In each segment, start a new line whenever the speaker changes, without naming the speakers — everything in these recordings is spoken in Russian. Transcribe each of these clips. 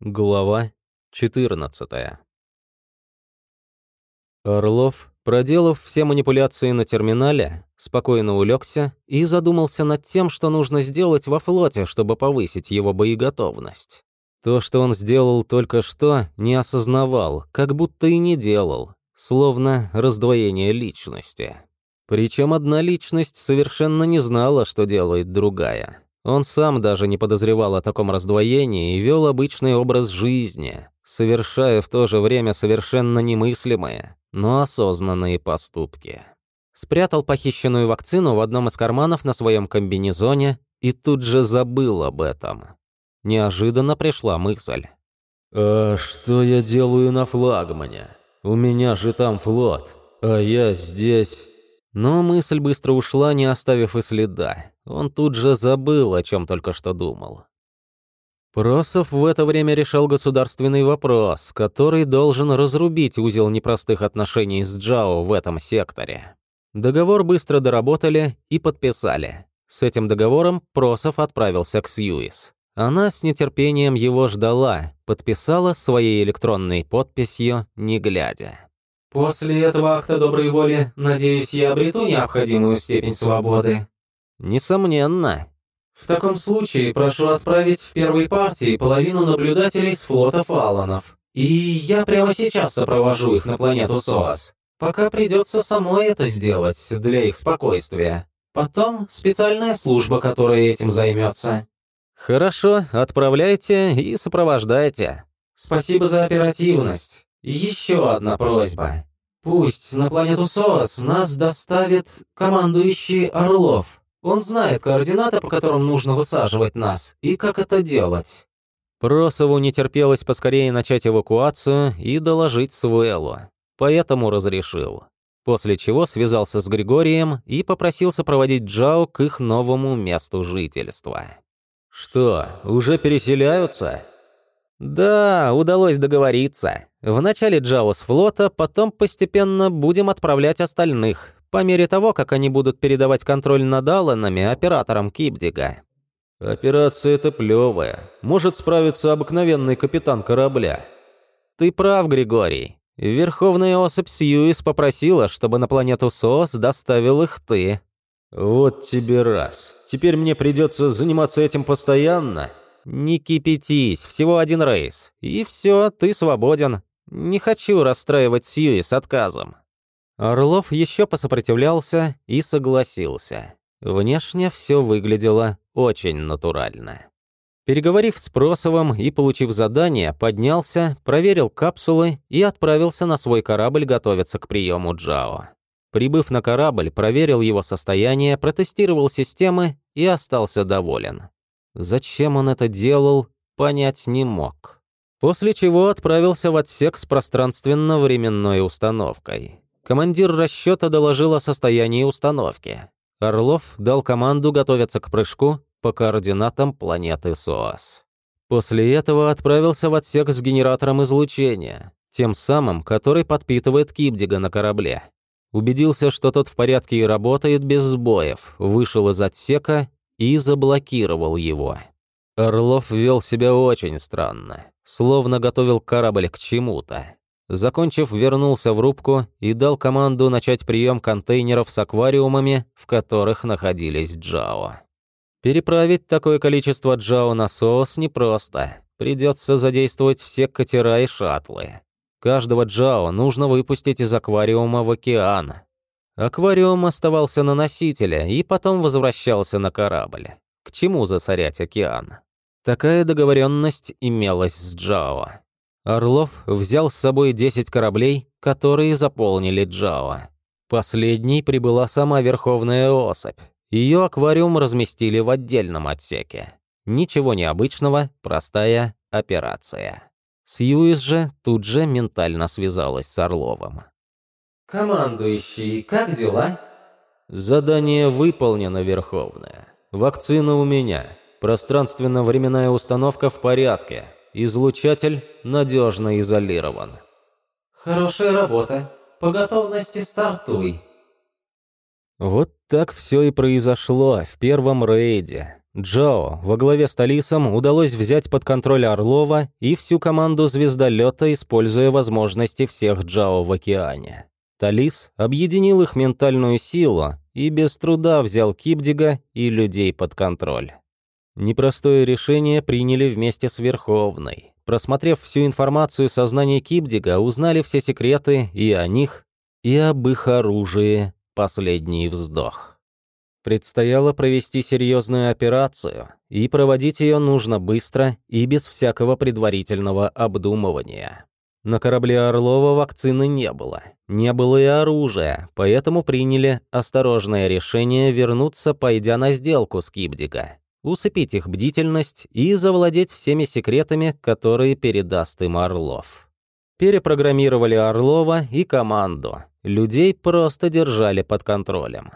Глава 14 Орлов, проделав все манипуляции на терминале, спокойно улегся и задумался над тем, что нужно сделать во флоте, чтобы повысить его боеготовность. То, что он сделал только что, не осознавал, как будто и не делал, словно раздвоение личности. Причем одна личность совершенно не знала, что делает другая. Он сам даже не подозревал о таком раздвоении и вел обычный образ жизни, совершая в то же время совершенно немыслимые, но осознанные поступки. Спрятал похищенную вакцину в одном из карманов на своем комбинезоне и тут же забыл об этом. Неожиданно пришла мысль.
«А что я делаю на флагмане? У меня же там флот, а я здесь...»
Но мысль быстро ушла, не оставив и следа. Он тут же забыл, о чем только что думал. Просов в это время решал государственный вопрос, который должен разрубить узел непростых отношений с Джао в этом секторе. Договор быстро доработали и подписали. С этим договором Просов отправился к Сьюис. Она с нетерпением его ждала, подписала своей электронной подписью, не глядя.
После этого акта доброй воли, надеюсь, я обрету необходимую степень свободы.
Несомненно.
В таком случае прошу отправить в первой партии половину наблюдателей с флота Фаланов. И я прямо сейчас сопровожу их на планету Соас. Пока придется самой это сделать для их спокойствия. Потом специальная служба, которая этим займется.
Хорошо, отправляйте и сопровождайте.
Спасибо за оперативность. Еще одна просьба. Пусть на планету Соас нас доставит командующий Орлов. Он знает координаты, по которым нужно высаживать нас, и как это делать.
Просову не терпелось поскорее начать эвакуацию и доложить Суэлу. Поэтому разрешил. После чего связался с Григорием и попросил сопроводить Джао к их новому месту жительства.
«Что, уже переселяются?»
«Да, удалось договориться. Вначале Джао с флота, потом постепенно будем отправлять остальных, по мере того, как они будут передавать контроль над Алланами операторам Кипдига».
«Операция эта плевая. Может справиться обыкновенный капитан корабля».
«Ты прав, Григорий. Верховная особь Сьюис попросила, чтобы на планету СОС доставил их ты».
«Вот тебе раз. Теперь мне придется заниматься этим постоянно?»
«Не кипятись, всего один рейс. И все, ты свободен. Не хочу расстраивать Сьюи с отказом». Орлов еще посопротивлялся и согласился. Внешне все выглядело очень натурально. Переговорив с Просовым и получив задание, поднялся, проверил капсулы и отправился на свой корабль готовиться к приему Джао. Прибыв на корабль, проверил его состояние, протестировал системы и остался доволен. Зачем он это делал, понять не мог. После чего отправился в отсек с пространственно-временной установкой. Командир расчета доложил о состоянии установки. Орлов дал команду готовиться к прыжку по координатам планеты СОАС. После этого отправился в отсек с генератором излучения, тем самым, который подпитывает Кибдига на корабле. Убедился, что тот в порядке и работает без сбоев, вышел из отсека и заблокировал его. Орлов вел себя очень странно, словно готовил корабль к чему-то. Закончив, вернулся в рубку и дал команду начать прием контейнеров с аквариумами, в которых находились Джао. Переправить такое количество Джао на соус непросто. Придется задействовать все катера и шаттлы. Каждого Джао нужно выпустить из аквариума в океан, Аквариум оставался на носителе и потом возвращался на корабль. К чему засорять океан? Такая договоренность имелась с Джао. Орлов взял с собой 10 кораблей, которые заполнили Джао. Последней прибыла сама Верховная Особь. Ее аквариум разместили в отдельном отсеке. Ничего необычного, простая операция. Сьюис же тут же ментально связалась с Орловым.
«Командующий, как дела?»
«Задание выполнено, Верховное. Вакцина у меня. Пространственно-временная установка в порядке. Излучатель надежно изолирован».
«Хорошая работа. По готовности стартуй».
Вот так все и произошло в первом рейде. Джао во главе с Талисом удалось взять под контроль Орлова и всю команду звездолета, используя возможности всех Джао в океане. Талис объединил их ментальную силу и без труда взял Кипдига и людей под контроль. Непростое решение приняли вместе с Верховной. Просмотрев всю информацию сознания Кипдига, узнали все секреты и о них, и об их оружии «Последний вздох». Предстояло провести серьезную операцию, и проводить ее нужно быстро и без всякого предварительного обдумывания. На корабле Орлова вакцины не было, не было и оружия, поэтому приняли осторожное решение вернуться, пойдя на сделку с Кибдига, усыпить их бдительность и завладеть всеми секретами, которые передаст им Орлов. Перепрограммировали Орлова и команду, людей просто держали под контролем.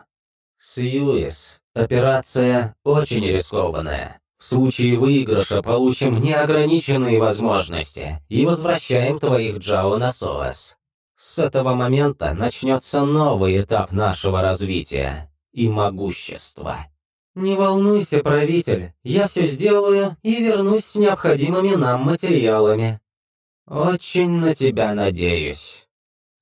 Сьюис, операция очень рискованная. В случае выигрыша получим неограниченные возможности и возвращаем твоих Джао на СОС. С этого момента начнется новый этап нашего развития и могущества. Не волнуйся, правитель, я все сделаю и вернусь с необходимыми нам материалами. Очень на тебя надеюсь.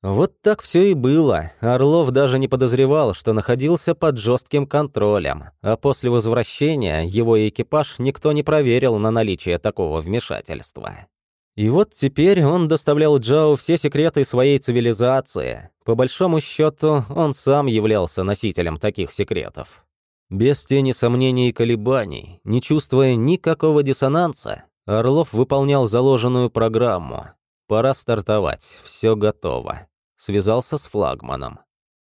Вот так все и было. Орлов даже не подозревал, что находился под жестким контролем, а после возвращения его экипаж никто не проверил на наличие такого вмешательства. И вот теперь он доставлял Джао все секреты своей цивилизации. По большому счету, он сам являлся носителем таких секретов. Без тени сомнений и колебаний, не чувствуя никакого диссонанса, Орлов выполнял заложенную программу, Пора стартовать, все готово. Связался с флагманом.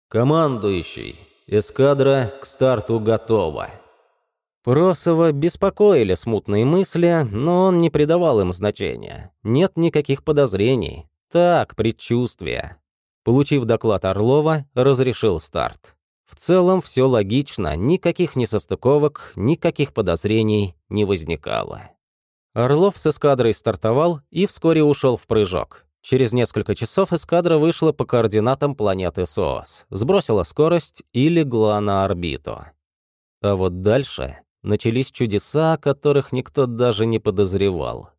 Командующий, эскадра к старту готова. Просова беспокоили смутные мысли, но он не придавал им значения. Нет никаких подозрений. Так, предчувствия. Получив доклад Орлова, разрешил старт. В целом все логично, никаких несостыковок, никаких подозрений не возникало. Орлов с эскадрой стартовал и вскоре ушел в прыжок. Через несколько часов эскадра вышла по координатам планеты СОС, сбросила скорость и легла на орбиту. А вот дальше начались чудеса, о которых никто даже не подозревал.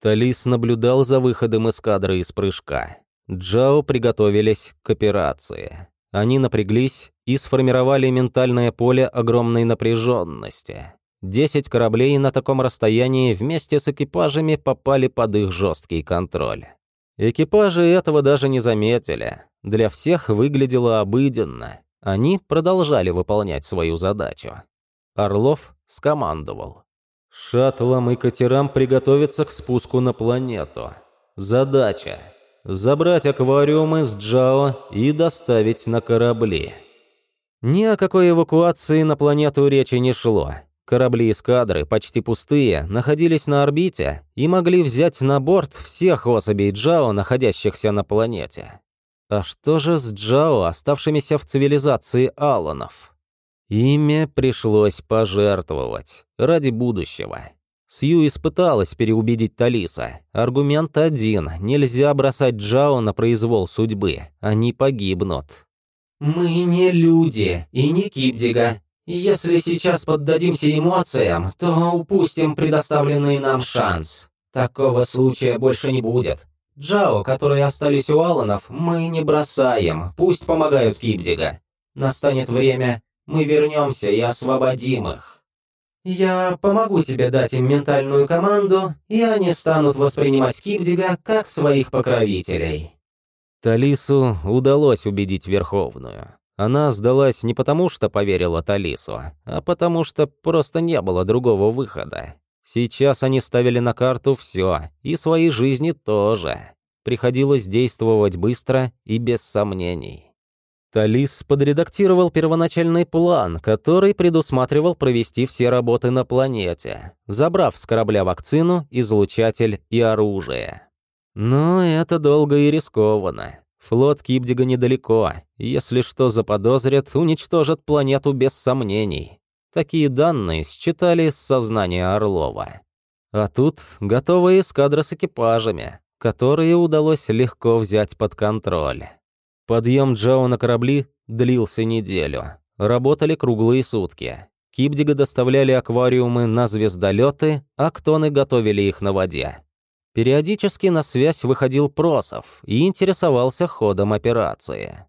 Талис наблюдал за выходом эскадры из прыжка. Джао приготовились к операции. Они напряглись и сформировали ментальное поле огромной напряженности. Десять кораблей на таком расстоянии вместе с экипажами попали под их жесткий контроль. Экипажи этого даже не заметили. Для всех выглядело обыденно. Они продолжали выполнять свою задачу. Орлов скомандовал. «Шаттлам и катерам приготовиться к спуску на планету. Задача – забрать аквариумы с Джао и доставить на корабли». Ни о какой эвакуации на планету речи не шло. Корабли эскадры, почти пустые, находились на орбите и могли взять на борт всех особей Джао, находящихся на планете. А что же с Джао, оставшимися в цивилизации Алланов? Ими пришлось пожертвовать ради будущего. Сью испыталась переубедить Талиса. Аргумент один – нельзя бросать Джао на произвол судьбы, они погибнут.
«Мы не люди и не Кипдига. Если сейчас поддадимся эмоциям, то упустим предоставленный нам шанс. Такого случая больше не будет. Джао, которые остались у Алланов, мы не бросаем, пусть помогают Кипдига. Настанет время, мы вернемся и освободим их. Я помогу тебе дать им ментальную команду, и они станут воспринимать Кипдига как своих покровителей.
Талису удалось убедить Верховную. Она сдалась не потому, что поверила Талису, а потому что просто не было другого выхода. Сейчас они ставили на карту все, и свои жизни тоже. Приходилось действовать быстро и без сомнений. Талис подредактировал первоначальный план, который предусматривал провести все работы на планете, забрав с корабля вакцину, излучатель и оружие. Но это долго и рискованно. Флот Кипдига недалеко. Если что заподозрят, уничтожат планету без сомнений. Такие данные считали с сознания Орлова. А тут готовая эскадра с экипажами, которые удалось легко взять под контроль. Подъем Джао на корабли длился неделю. Работали круглые сутки. Кибдига доставляли аквариумы на звездолеты, а ктоны готовили их на воде. Периодически на связь выходил Просов и интересовался ходом операции.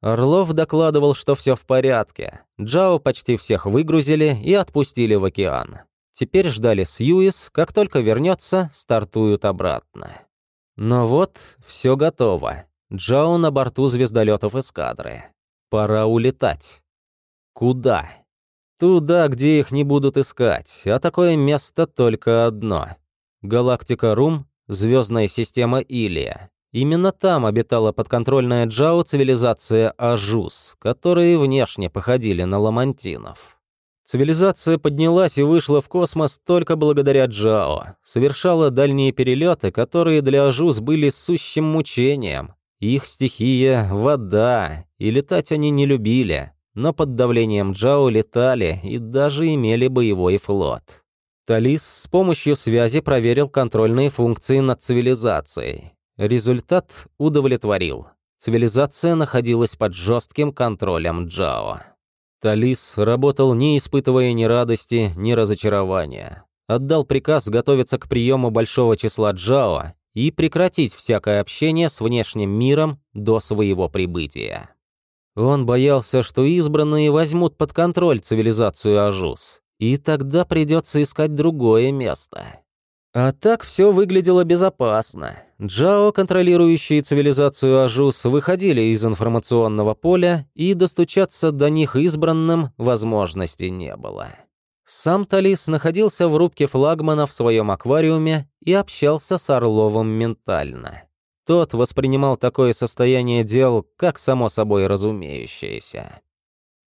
Орлов докладывал, что все в порядке. Джао почти всех выгрузили и отпустили в океан. Теперь ждали Сьюис, как только вернется, стартуют обратно. Но вот, все готово. Джао на борту звездолетов эскадры. Пора улетать. Куда? Туда, где их не будут искать, а такое место только одно. Галактика Рум, звездная система Илия. Именно там обитала подконтрольная Джао цивилизация Ажус, которые внешне походили на ламантинов. Цивилизация поднялась и вышла в космос только благодаря Джао, совершала дальние перелеты, которые для Ажус были сущим мучением. Их стихия — вода, и летать они не любили, но под давлением Джао летали и даже имели боевой флот. Талис с помощью связи проверил контрольные функции над цивилизацией. Результат удовлетворил. Цивилизация находилась под жестким контролем Джао. Талис работал не испытывая ни радости, ни разочарования. Отдал приказ готовиться к приему большого числа Джао и прекратить всякое общение с внешним миром до своего прибытия. Он боялся, что избранные возьмут под контроль цивилизацию Ажус, и тогда придется искать другое место. А так все выглядело безопасно. Джао, контролирующие цивилизацию Ажус, выходили из информационного поля, и достучаться до них избранным возможности не было. Сам Талис находился в рубке флагмана в своем аквариуме и общался с Орловым ментально. Тот воспринимал такое состояние дел как само собой разумеющееся.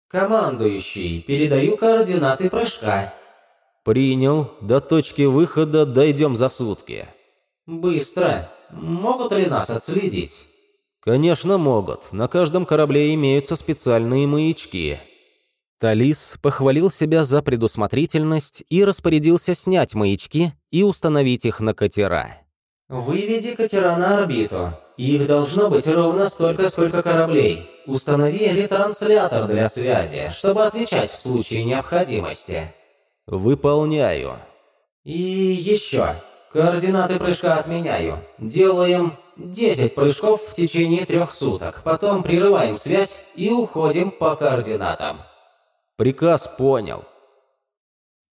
«Командующий, передаю координаты прыжка»,
«Принял. До точки выхода дойдем за сутки».
«Быстро. Могут ли нас отследить?»
«Конечно могут. На каждом корабле имеются специальные маячки».
Талис похвалил себя за предусмотрительность и распорядился снять маячки и установить их на катера.
«Выведи катера на орбиту. Их должно быть ровно столько, сколько кораблей. Установи ретранслятор для связи, чтобы отвечать в случае необходимости».
«Выполняю».
«И еще. Координаты прыжка отменяю. Делаем 10 прыжков в течение трех суток. Потом прерываем связь и уходим по координатам».
«Приказ понял».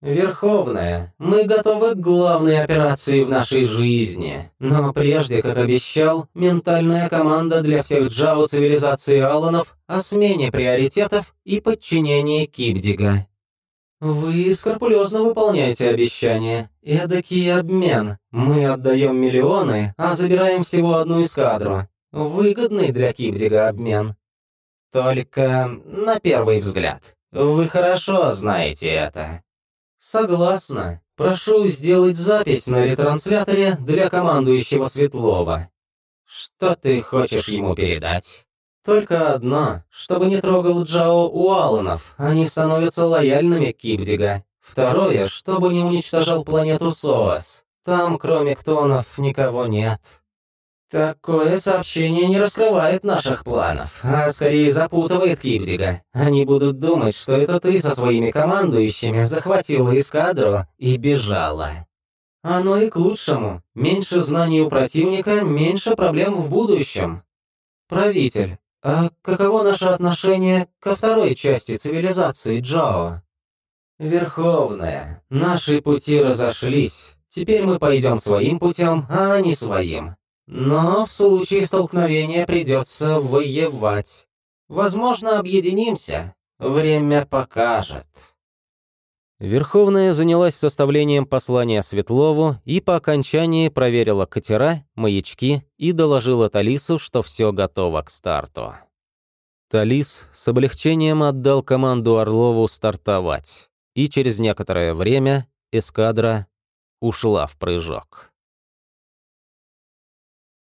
«Верховная, мы готовы к главной операции в нашей жизни. Но прежде, как обещал, ментальная команда для всех джао цивилизации Алланов о смене приоритетов и подчинении Кибдига. «Вы скрупулезно выполняете обещания. Эдакий обмен. Мы отдаем миллионы, а забираем всего одну эскадру. Выгодный для Кибдига обмен. Только на первый взгляд. Вы хорошо знаете это». «Согласна. Прошу сделать запись на ретрансляторе для командующего Светлова». «Что ты хочешь ему передать?» Только одно, чтобы не трогал Джао Уаланов, они становятся лояльными Кибдига. Второе, чтобы не уничтожал планету Соас. Там, кроме ктонов, никого нет. Такое сообщение не раскрывает наших планов, а скорее запутывает Кибдига. Они будут думать, что это ты со своими командующими захватила эскадру и бежала. Оно и к лучшему. Меньше знаний у противника, меньше проблем в будущем. Правитель, а каково наше отношение ко второй части цивилизации Джао? Верховная, наши пути разошлись. Теперь мы пойдем своим путем, а не своим. Но в случае столкновения придется воевать. Возможно, объединимся. Время покажет.
Верховная занялась составлением послания Светлову и по окончании проверила катера, маячки и доложила Талису, что все готово к старту. Талис с облегчением отдал команду Орлову стартовать, и через некоторое время эскадра ушла в прыжок.